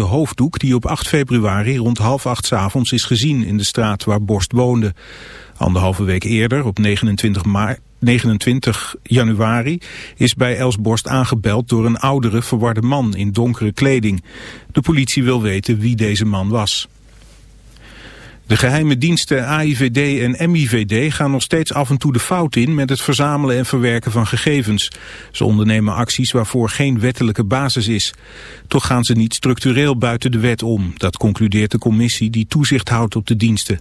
gouden hoofddoek die op 8 februari rond half acht 's avonds is gezien in de straat waar Borst woonde. Anderhalve week eerder, op 29 maart, 29 januari is bij Elsborst aangebeld door een oudere verwarde man in donkere kleding. De politie wil weten wie deze man was. De geheime diensten AIVD en MIVD gaan nog steeds af en toe de fout in met het verzamelen en verwerken van gegevens. Ze ondernemen acties waarvoor geen wettelijke basis is. Toch gaan ze niet structureel buiten de wet om. Dat concludeert de commissie die toezicht houdt op de diensten.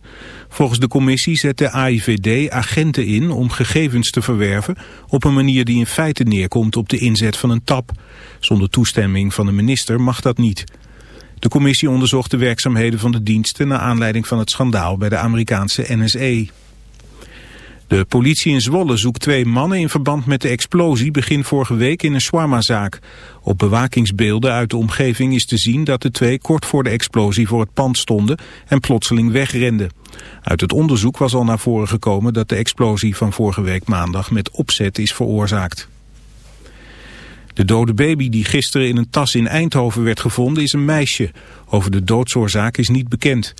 Volgens de commissie zet de AIVD agenten in om gegevens te verwerven op een manier die in feite neerkomt op de inzet van een tap. Zonder toestemming van de minister mag dat niet. De commissie onderzocht de werkzaamheden van de diensten... naar aanleiding van het schandaal bij de Amerikaanse NSE. De politie in Zwolle zoekt twee mannen in verband met de explosie begin vorige week in een shawarma-zaak. Op bewakingsbeelden uit de omgeving is te zien dat de twee kort voor de explosie voor het pand stonden en plotseling wegrenden. Uit het onderzoek was al naar voren gekomen dat de explosie van vorige week maandag met opzet is veroorzaakt. De dode baby die gisteren in een tas in Eindhoven werd gevonden is een meisje. Over de doodsoorzaak is niet bekend.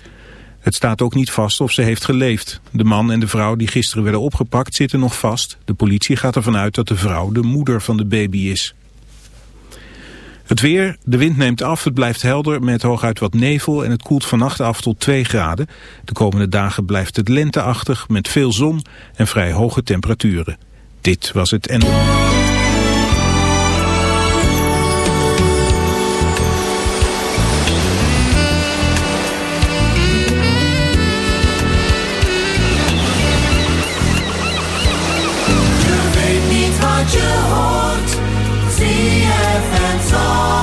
Het staat ook niet vast of ze heeft geleefd. De man en de vrouw die gisteren werden opgepakt zitten nog vast. De politie gaat ervan uit dat de vrouw de moeder van de baby is. Het weer, de wind neemt af, het blijft helder met hooguit wat nevel en het koelt vannacht af tot 2 graden. De komende dagen blijft het lenteachtig met veel zon en vrij hoge temperaturen. Dit was het en... je hoort, zie je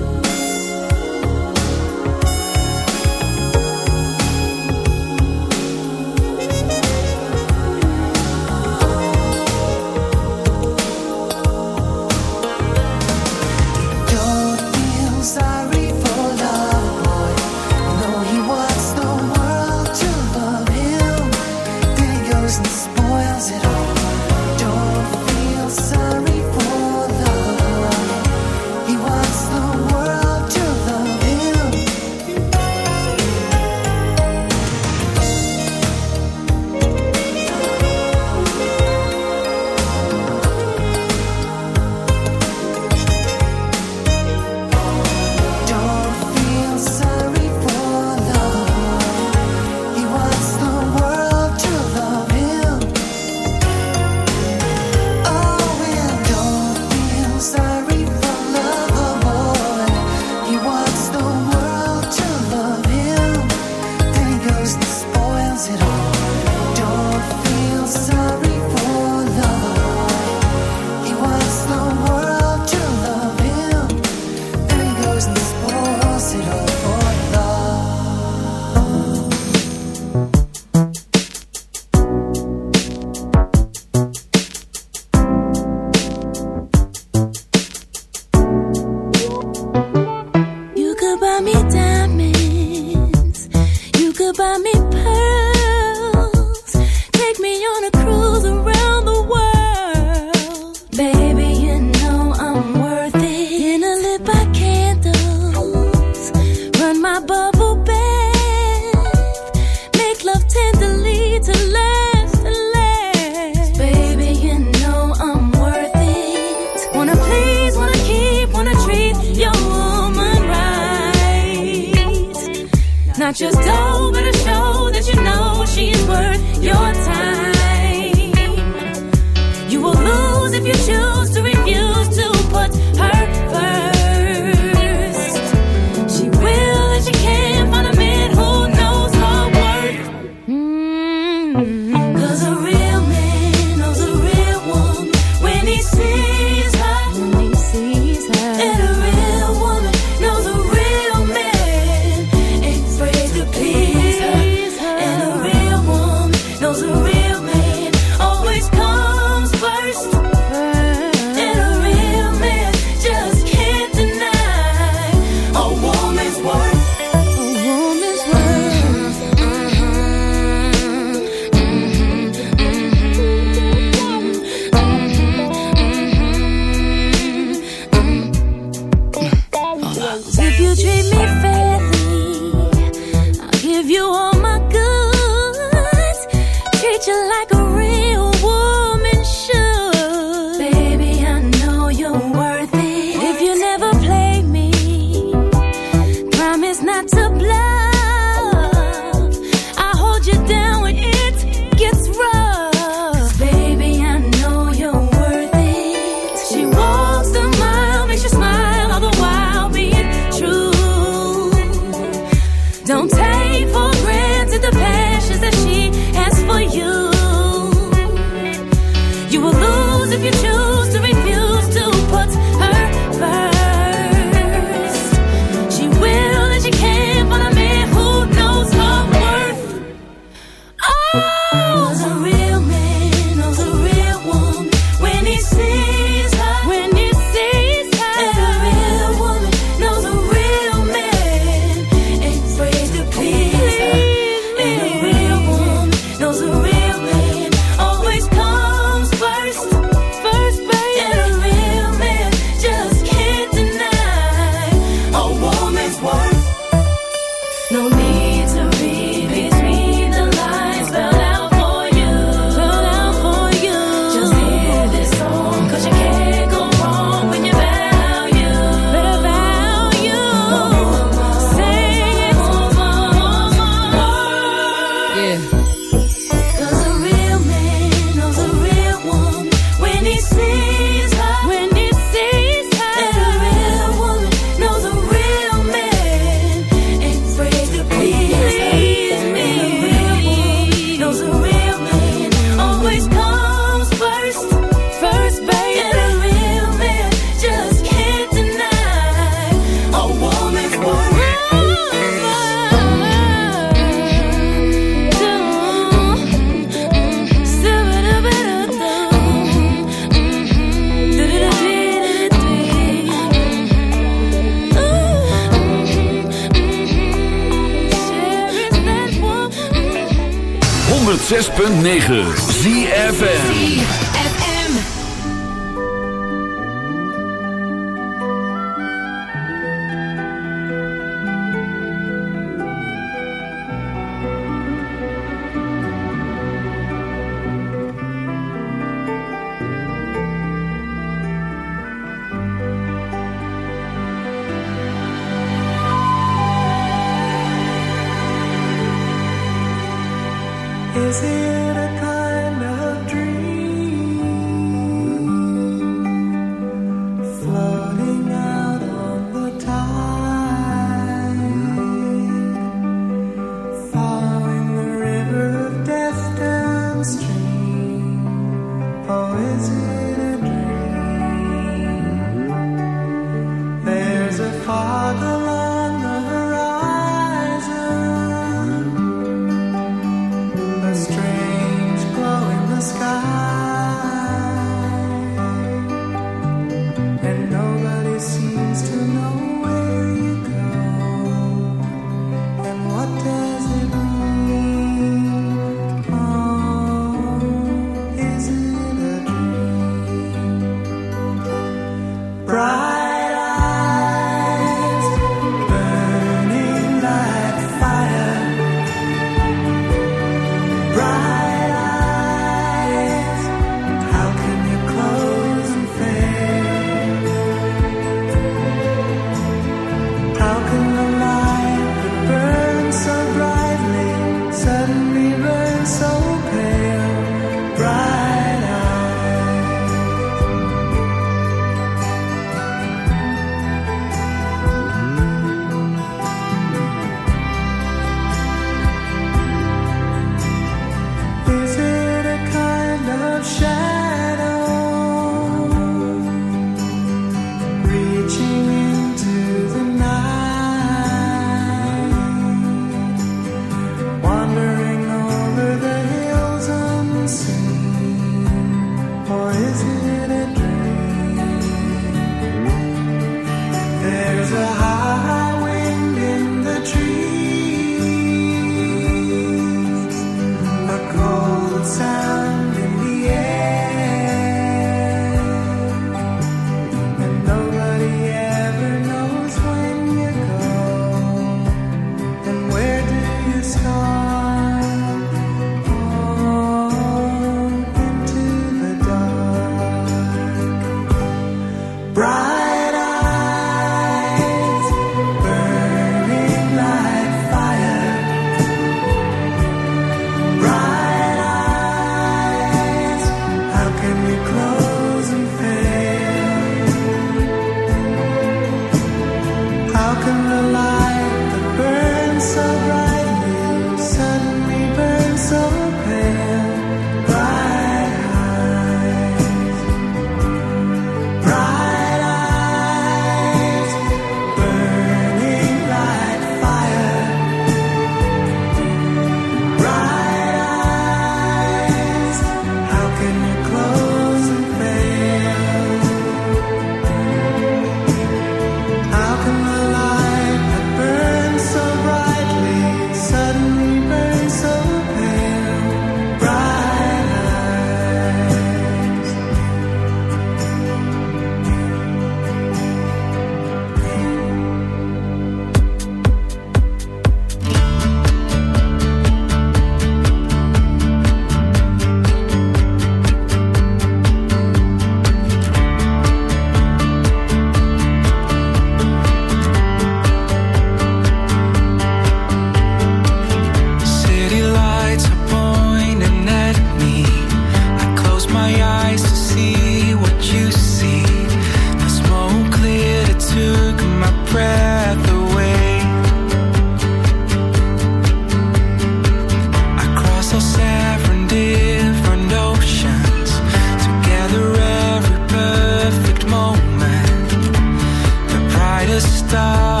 stop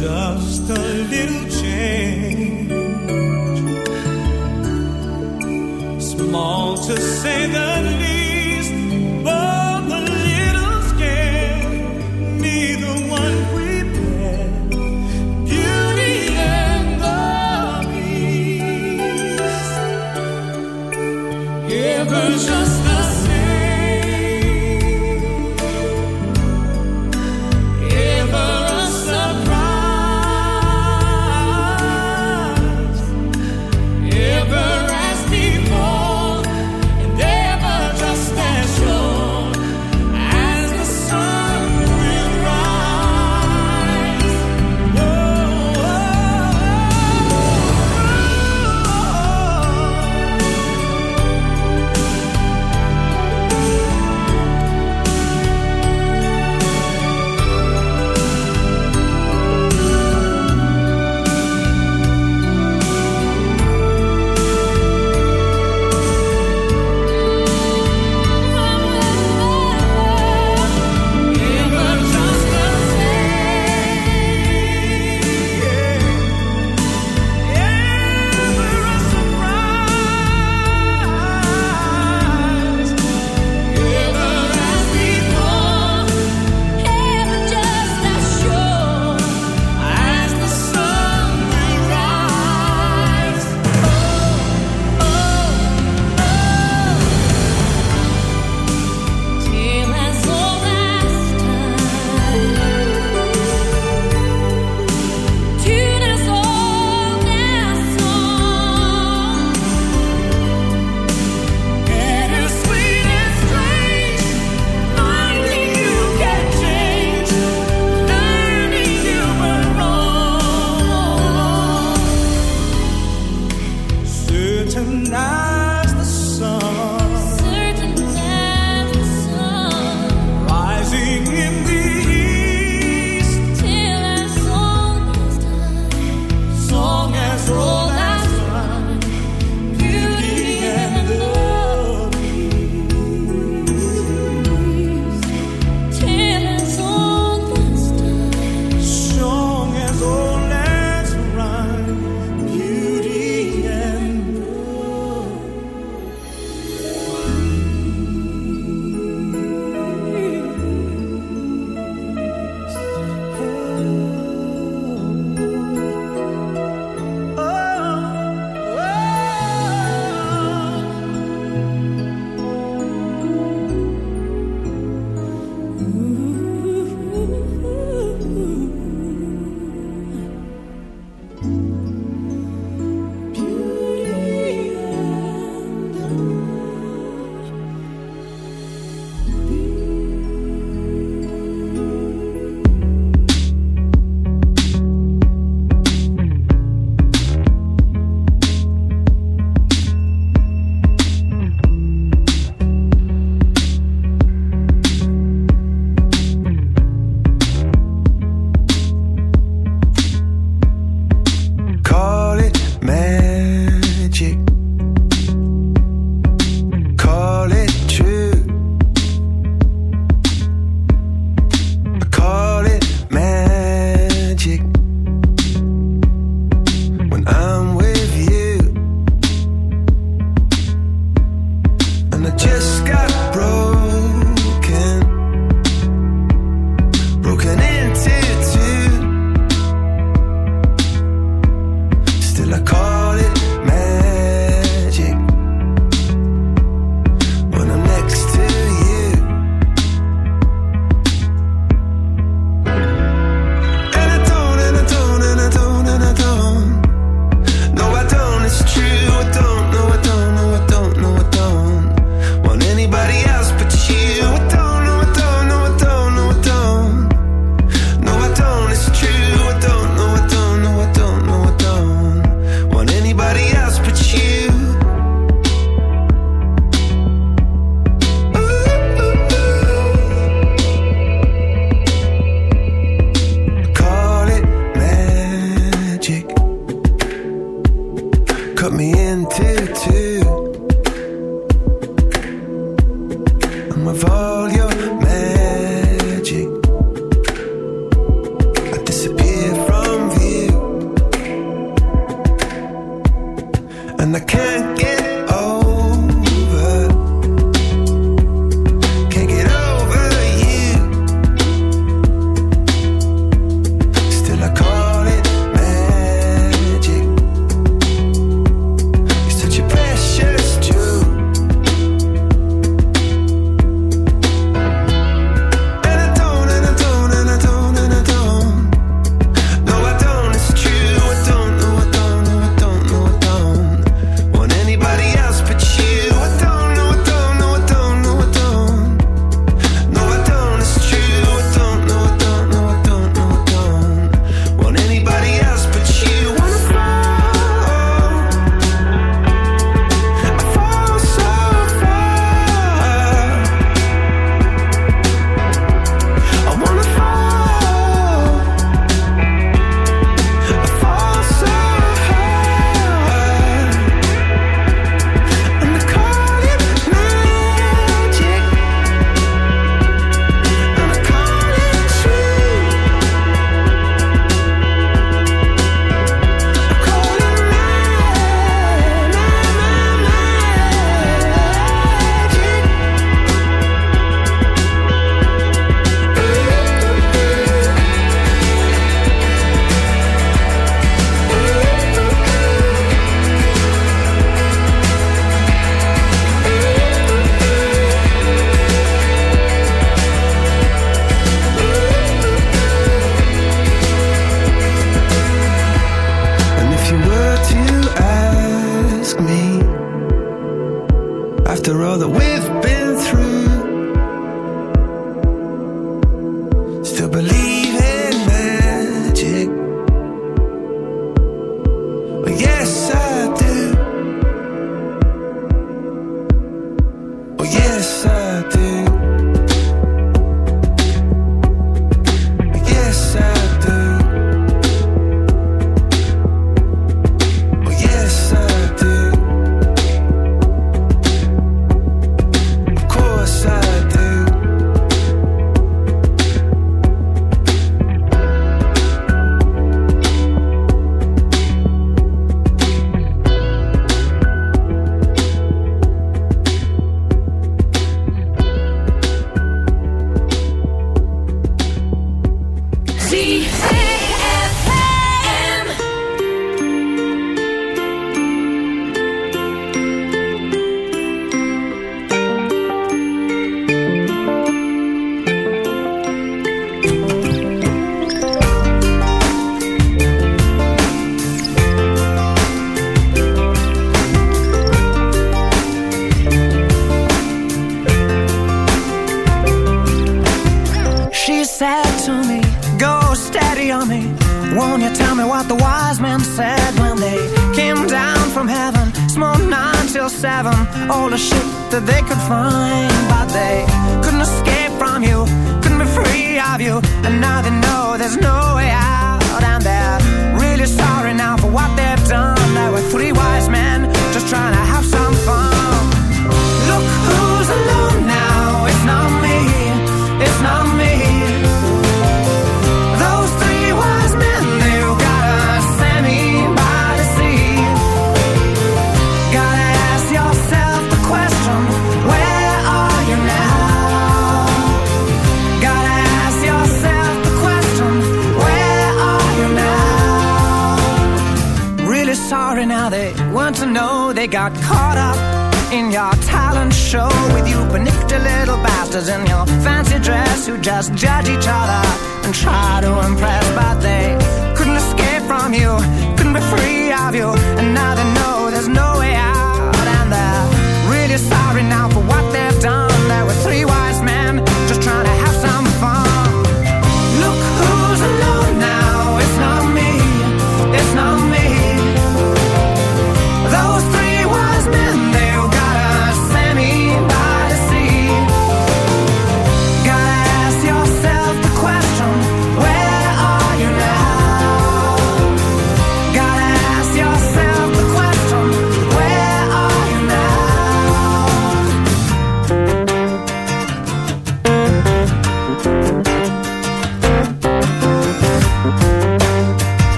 just a little change, small to say the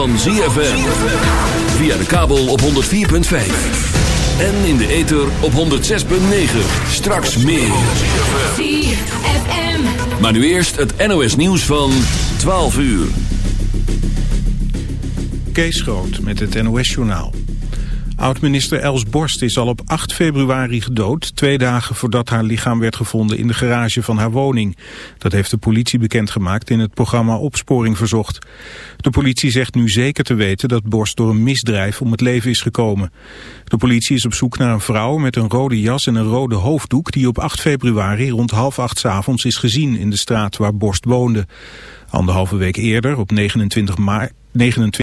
van ZFM. Via de kabel op 104.5. En in de ether op 106.9. Straks meer. ZFM. Maar nu eerst het NOS nieuws van 12 uur. Kees Groot met het NOS-journaal. Oud-minister Els Borst is al op 8 februari gedood... twee dagen voordat haar lichaam werd gevonden in de garage van haar woning. Dat heeft de politie bekendgemaakt in het programma Opsporing Verzocht. De politie zegt nu zeker te weten dat Borst door een misdrijf om het leven is gekomen. De politie is op zoek naar een vrouw met een rode jas en een rode hoofddoek... die op 8 februari rond half acht avonds is gezien in de straat waar Borst woonde. Anderhalve week eerder, op 29 maart... 29